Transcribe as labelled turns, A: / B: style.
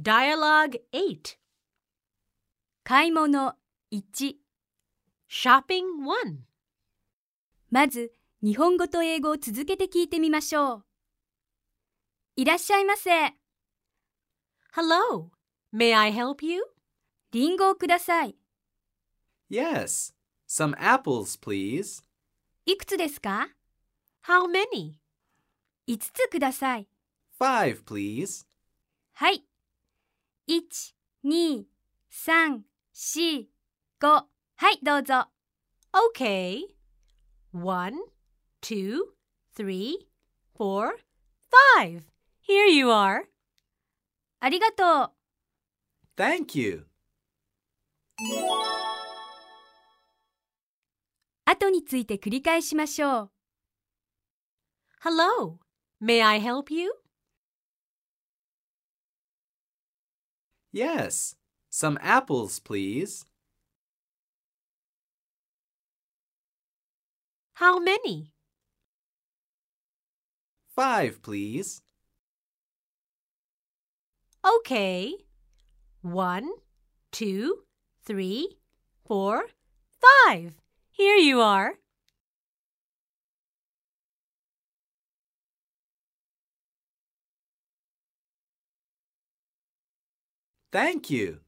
A: Dialogue 8
B: 買い物1
A: Shopping 1
B: まず日本語と英語を続けて聞いてみましょう。いらっしゃいませ。
A: Hello, may I help you?
B: リンゴをください。
C: Yes. Some apples, please.
B: いくつですか
A: How many?
B: ?5 つください。
C: Five, please.
B: はい。1、2、3、4、5。はい、どうぞ。
A: Okay. One, two, three, four, five. Here you are.
B: ありがとう。
C: Thank you.
B: 後について繰り返しましょう。
A: Hello, may I help you?
C: Yes. Some apples, please.
A: How many?
C: Five, please.
A: Okay. One, two, three, four, five. Here you are.
C: Thank you.